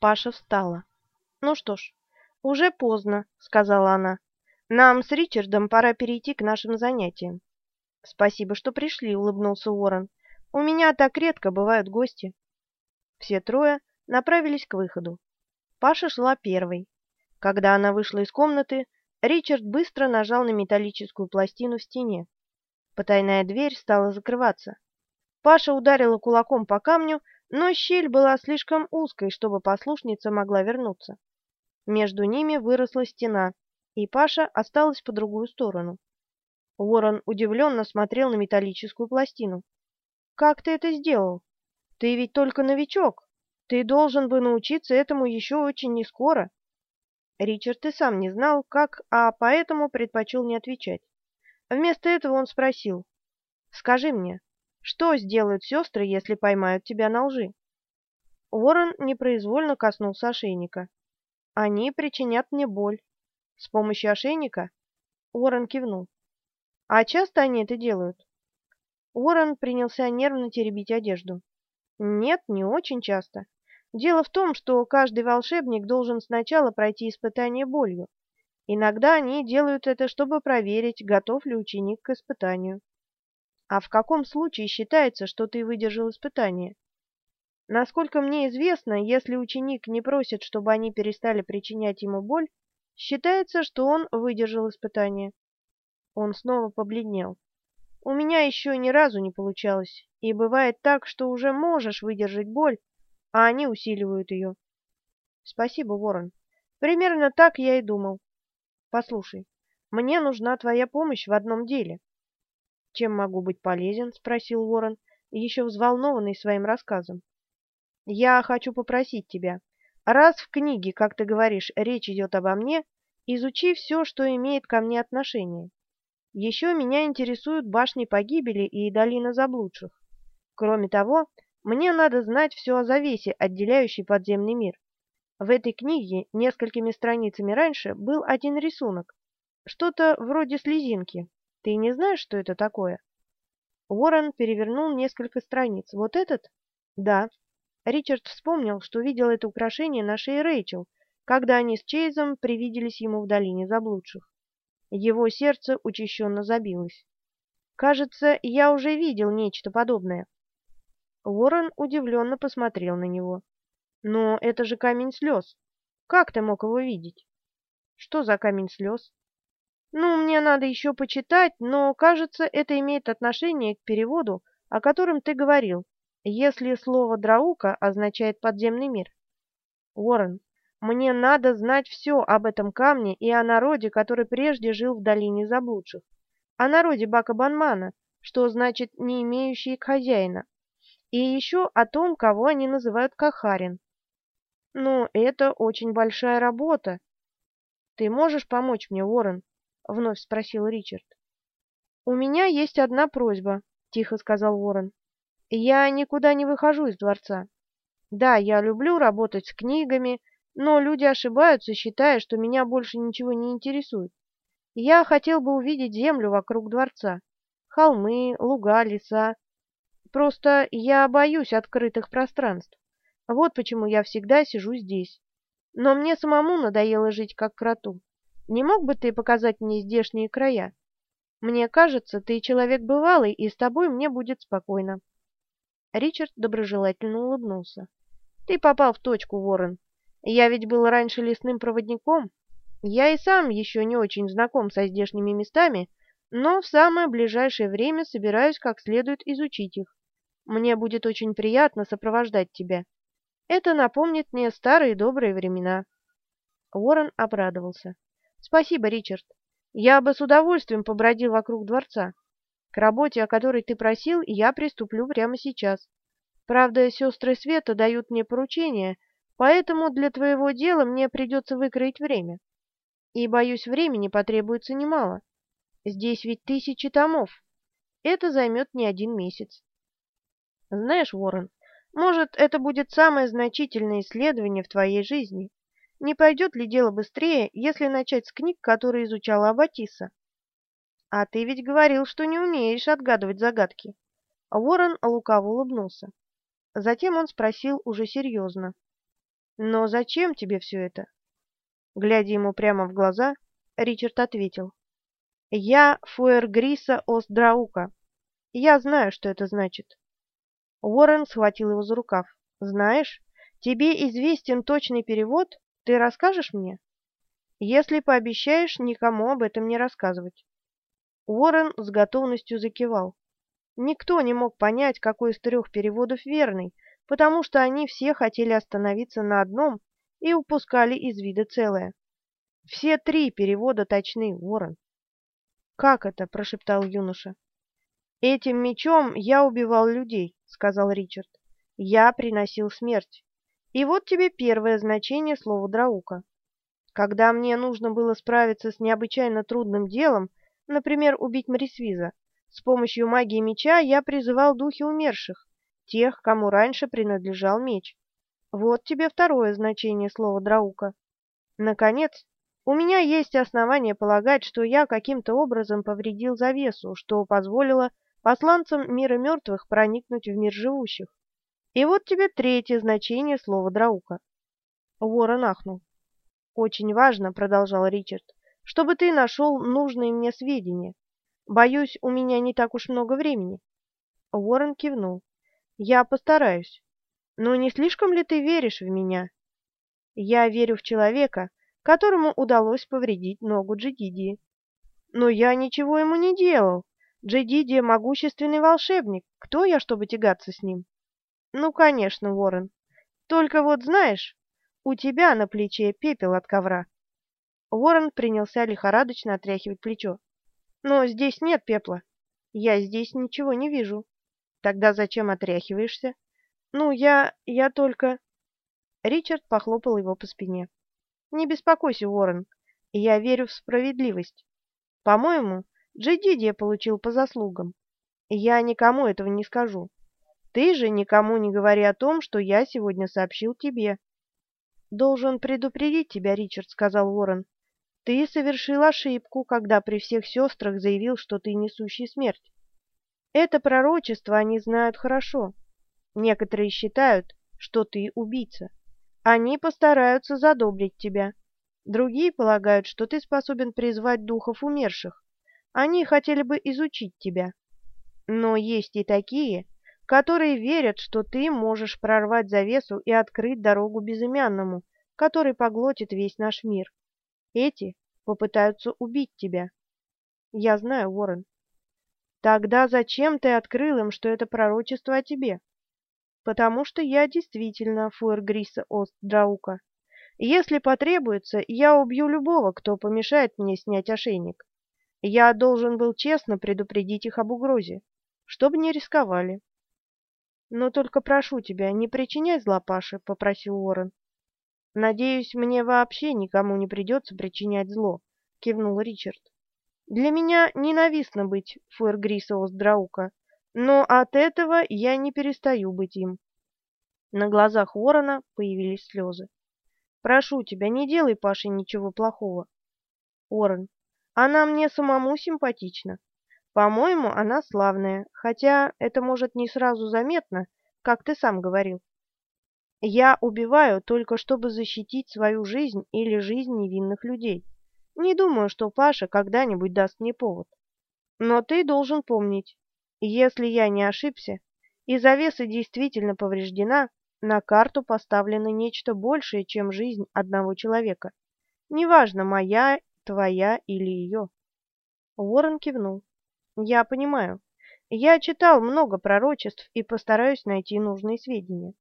Паша встала. «Ну что ж, уже поздно», — сказала она. «Нам с Ричардом пора перейти к нашим занятиям». «Спасибо, что пришли», — улыбнулся Уоррен. «У меня так редко бывают гости». Все трое направились к выходу. Паша шла первой. Когда она вышла из комнаты, Ричард быстро нажал на металлическую пластину в стене. Потайная дверь стала закрываться. Паша ударила кулаком по камню, но щель была слишком узкой, чтобы послушница могла вернуться. Между ними выросла стена, и Паша осталась по другую сторону. Уоррен удивленно смотрел на металлическую пластину. «Как ты это сделал? Ты ведь только новичок. Ты должен бы научиться этому еще очень нескоро». Ричард и сам не знал, как, а поэтому предпочел не отвечать. Вместо этого он спросил, «Скажи мне, что сделают сестры, если поймают тебя на лжи?» Уоррен непроизвольно коснулся ошейника. «Они причинят мне боль. С помощью ошейника?» Уоррен кивнул. «А часто они это делают?» Уоррен принялся нервно теребить одежду. «Нет, не очень часто. Дело в том, что каждый волшебник должен сначала пройти испытание болью. Иногда они делают это, чтобы проверить, готов ли ученик к испытанию. А в каком случае считается, что ты выдержал испытание? Насколько мне известно, если ученик не просит, чтобы они перестали причинять ему боль, считается, что он выдержал испытание. Он снова побледнел. У меня еще ни разу не получалось, и бывает так, что уже можешь выдержать боль, а они усиливают ее. Спасибо, Ворон. Примерно так я и думал. Послушай, мне нужна твоя помощь в одном деле. Чем могу быть полезен? спросил Ворон, еще взволнованный своим рассказом. Я хочу попросить тебя, раз в книге, как ты говоришь, речь идет обо мне, изучи все, что имеет ко мне отношение. Еще меня интересуют башни погибели и долина заблудших. Кроме того, мне надо знать все о завесе, отделяющей подземный мир. В этой книге несколькими страницами раньше был один рисунок. Что-то вроде слезинки. Ты не знаешь, что это такое? Уоррен перевернул несколько страниц. Вот этот? Да. Ричард вспомнил, что видел это украшение на шее Рэйчел, когда они с Чейзом привиделись ему в долине заблудших. Его сердце учащенно забилось. Кажется, я уже видел нечто подобное. Уоррен удивленно посмотрел на него. «Но это же камень слез. Как ты мог его видеть?» «Что за камень слез?» «Ну, мне надо еще почитать, но, кажется, это имеет отношение к переводу, о котором ты говорил, если слово «драука» означает «подземный мир». Уоррен, мне надо знать все об этом камне и о народе, который прежде жил в долине заблудших, о народе Бакабанмана, что значит «не имеющий хозяина», и еще о том, кого они называют Кахарин. Ну, это очень большая работа. Ты можешь помочь мне, Уоррен? Вновь спросил Ричард. У меня есть одна просьба, тихо сказал Уоррен. Я никуда не выхожу из дворца. Да, я люблю работать с книгами, но люди ошибаются, считая, что меня больше ничего не интересует. Я хотел бы увидеть землю вокруг дворца. Холмы, луга, леса. Просто я боюсь открытых пространств. Вот почему я всегда сижу здесь. Но мне самому надоело жить как кроту. Не мог бы ты показать мне здешние края? Мне кажется, ты человек бывалый, и с тобой мне будет спокойно. Ричард доброжелательно улыбнулся. Ты попал в точку, Ворон. Я ведь был раньше лесным проводником. Я и сам еще не очень знаком со здешними местами, но в самое ближайшее время собираюсь как следует изучить их. Мне будет очень приятно сопровождать тебя. Это напомнит мне старые добрые времена. Уоррен обрадовался. Спасибо, Ричард. Я бы с удовольствием побродил вокруг дворца. К работе, о которой ты просил, я приступлю прямо сейчас. Правда, сестры Света дают мне поручение, поэтому для твоего дела мне придется выкроить время. И, боюсь, времени потребуется немало. Здесь ведь тысячи томов. Это займет не один месяц. Знаешь, Ворон, может, это будет самое значительное исследование в твоей жизни. Не пойдет ли дело быстрее, если начать с книг, которые изучала Аббатиса? А ты ведь говорил, что не умеешь отгадывать загадки. Ворон лукаво улыбнулся. Затем он спросил уже серьезно. Но зачем тебе все это? Глядя ему прямо в глаза, Ричард ответил. Я Фуэргриса Остдраука. Я знаю, что это значит. Уоррен схватил его за рукав. Знаешь, тебе известен точный перевод? Ты расскажешь мне? Если пообещаешь никому об этом не рассказывать. Уоррен с готовностью закивал. Никто не мог понять, какой из трех переводов верный, потому что они все хотели остановиться на одном и упускали из вида целое. Все три перевода точны, Уоррен. «Как это?» – прошептал юноша. «Этим мечом я убивал людей», – сказал Ричард. «Я приносил смерть. И вот тебе первое значение слова «драука». Когда мне нужно было справиться с необычайно трудным делом, например, убить Морисвиза, с помощью магии меча я призывал духи умерших, тех, кому раньше принадлежал меч. Вот тебе второе значение слова «драука». Наконец, у меня есть основания полагать, что я каким-то образом повредил завесу, что позволило посланцам мира мертвых проникнуть в мир живущих. И вот тебе третье значение слова «драука». Уоррен ахнул. «Очень важно», — продолжал Ричард, — «чтобы ты нашел нужные мне сведения. Боюсь, у меня не так уж много времени». Уоррен кивнул. Я постараюсь. Но не слишком ли ты веришь в меня? Я верю в человека, которому удалось повредить ногу Джедидии. Но я ничего ему не делал. Джедидия — могущественный волшебник. Кто я, чтобы тягаться с ним? Ну, конечно, Ворон. Только вот знаешь, у тебя на плече пепел от ковра. Ворон принялся лихорадочно отряхивать плечо. Но здесь нет пепла. Я здесь ничего не вижу. Тогда зачем отряхиваешься? Ну, я... я только... Ричард похлопал его по спине. Не беспокойся, Уоррен. Я верю в справедливость. По-моему, Джедидия получил по заслугам. Я никому этого не скажу. Ты же никому не говори о том, что я сегодня сообщил тебе. Должен предупредить тебя, Ричард, сказал Уоррен. Ты совершил ошибку, когда при всех сестрах заявил, что ты несущий смерть. Это пророчество они знают хорошо. Некоторые считают, что ты убийца. Они постараются задобрить тебя. Другие полагают, что ты способен призвать духов умерших. Они хотели бы изучить тебя. Но есть и такие, которые верят, что ты можешь прорвать завесу и открыть дорогу безымянному, который поглотит весь наш мир. Эти попытаются убить тебя. Я знаю, Уоррен. Тогда зачем ты открыл им, что это пророчество о тебе? Потому что я действительно Фуэргриса Остдраука. Если потребуется, я убью любого, кто помешает мне снять ошейник. Я должен был честно предупредить их об угрозе, чтобы не рисковали. Но только прошу тебя, не причиняй зла Паше, — попросил Уоррен. Надеюсь, мне вообще никому не придется причинять зло, — кивнул Ричард. Для меня ненавистно быть Фуэргриса Драука, но от этого я не перестаю быть им. На глазах ворона появились слезы. Прошу тебя, не делай Паше ничего плохого. Орен, она мне самому симпатична. По-моему, она славная, хотя это может не сразу заметно, как ты сам говорил. Я убиваю только чтобы защитить свою жизнь или жизнь невинных людей. Не думаю, что Паша когда-нибудь даст мне повод. Но ты должен помнить, если я не ошибся, и завеса действительно повреждена, на карту поставлено нечто большее, чем жизнь одного человека. Неважно, моя, твоя или ее. Уоррен кивнул. Я понимаю. Я читал много пророчеств и постараюсь найти нужные сведения.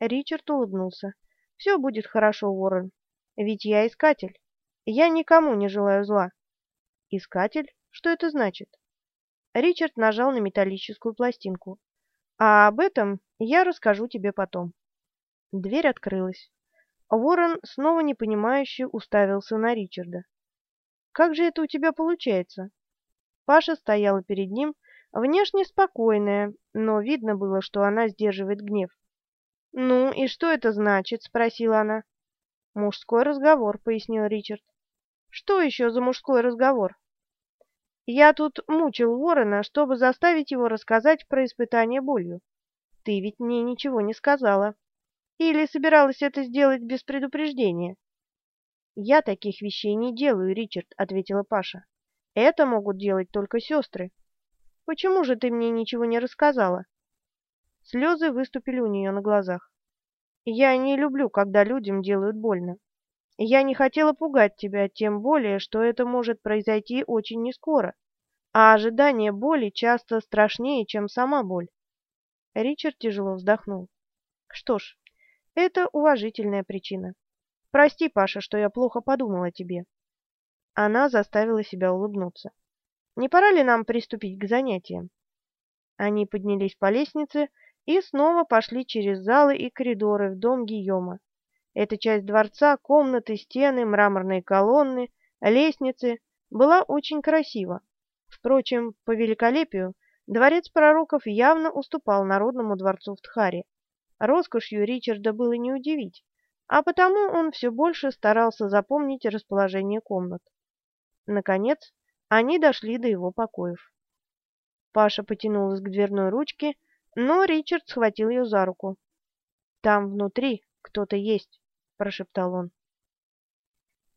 Ричард улыбнулся. Все будет хорошо, Уоррен. Ведь я искатель. Я никому не желаю зла. Искатель? Что это значит? Ричард нажал на металлическую пластинку. А об этом я расскажу тебе потом. Дверь открылась. Ворон снова непонимающе уставился на Ричарда. «Как же это у тебя получается?» Паша стояла перед ним, внешне спокойная, но видно было, что она сдерживает гнев. «Ну, и что это значит?» — спросила она. «Мужской разговор», — пояснил Ричард. Что еще за мужской разговор? Я тут мучил Ворона, чтобы заставить его рассказать про испытание болью. Ты ведь мне ничего не сказала. Или собиралась это сделать без предупреждения? «Я таких вещей не делаю, Ричард», — ответила Паша. «Это могут делать только сестры. Почему же ты мне ничего не рассказала?» Слезы выступили у нее на глазах. «Я не люблю, когда людям делают больно. Я не хотела пугать тебя, тем более, что это может произойти очень нескоро, а ожидание боли часто страшнее, чем сама боль». Ричард тяжело вздохнул. «Что ж, это уважительная причина. Прости, Паша, что я плохо подумала о тебе. Она заставила себя улыбнуться. Не пора ли нам приступить к занятиям? Они поднялись по лестнице и снова пошли через залы и коридоры в дом Гийома. Эта часть дворца, комнаты, стены, мраморные колонны, лестницы была очень красива. Впрочем, по великолепию дворец пророков явно уступал народному дворцу в Тхаре. Роскошью Ричарда было не удивить а потому он все больше старался запомнить расположение комнат. Наконец, они дошли до его покоев. Паша потянулась к дверной ручке, но Ричард схватил ее за руку. «Там внутри кто-то есть», — прошептал он.